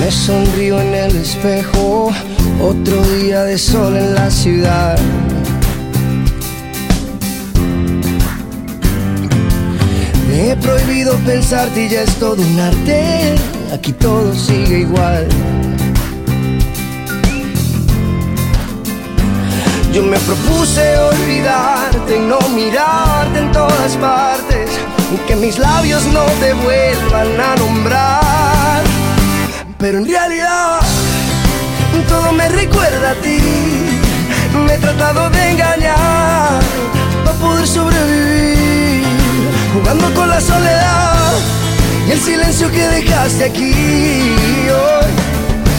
Me sonrío en el espejo, otro día de sol en la ciudad. Me he prohibido pensarte y ya es todo un arte. Aquí todo sigue igual. Yo me propuse olvidarte y no mirarte en todas partes. Y que mis labios no te vuelvan a nombrar. Pero en realidad todo me recuerda a ti. Me he tratado de engañar para poder sobrevivir. Jugando con la soledad y el silencio que dejaste aquí. Hoy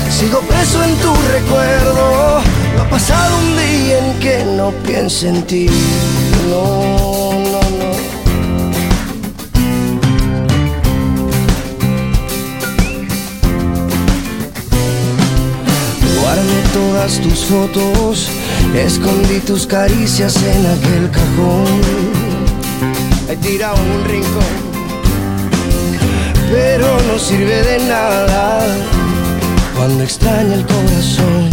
sigo preso en tu recuerdo. No ha pasado un día en que no piense en ti. Todas tus fotos, escondí tus caricias en aquel cajón. He tirado un rincón, pero no sirve de nada cuando extraña el corazón.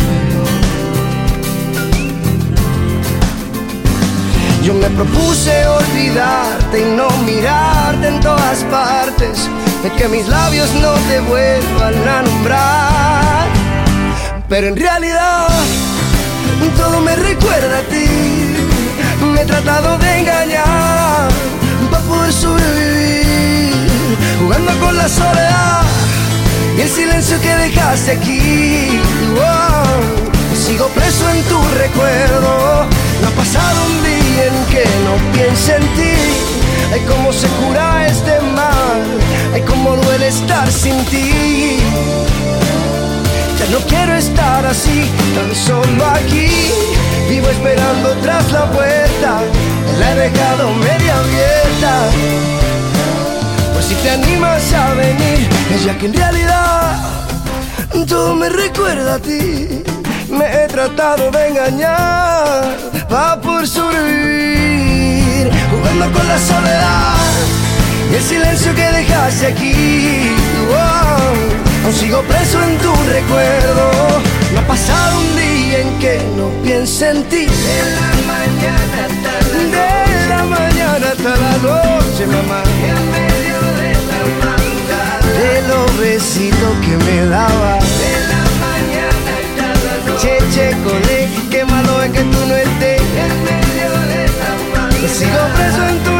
Yo me propuse olvidarte y no mirarte en todas partes, de que mis labios no te vuelvan a nombrar. Pero en realidad todo me recuerda a ti. Me he tratado de engañar para poder sobrevivir, jugando con la soledad y el silencio que dejaste aquí. Wow. Sigo preso en tu recuerdo. No ha pasado un día en que no piense en ti. Ay, cómo se cura este estar así, tan solo aquí. Vivo esperando tras la puerta. La he dejado media abierta. Pues si te animas a venir, ya que en realidad todo me recuerda a ti. Me he tratado de engañar para por sobrevivir, jugando con la soledad y el silencio que dejaste aquí. Wow. Aún sigo preso en tu recuerdo. sentir. De la mañana hasta la noche. De la mañana hasta la noche, mamá. En medio de la maldad. De los besitos que me daba. De la mañana hasta la noche. Che, che, cole, qué malo es que tú no estés. En medio de la maldad. Sigo preso en tu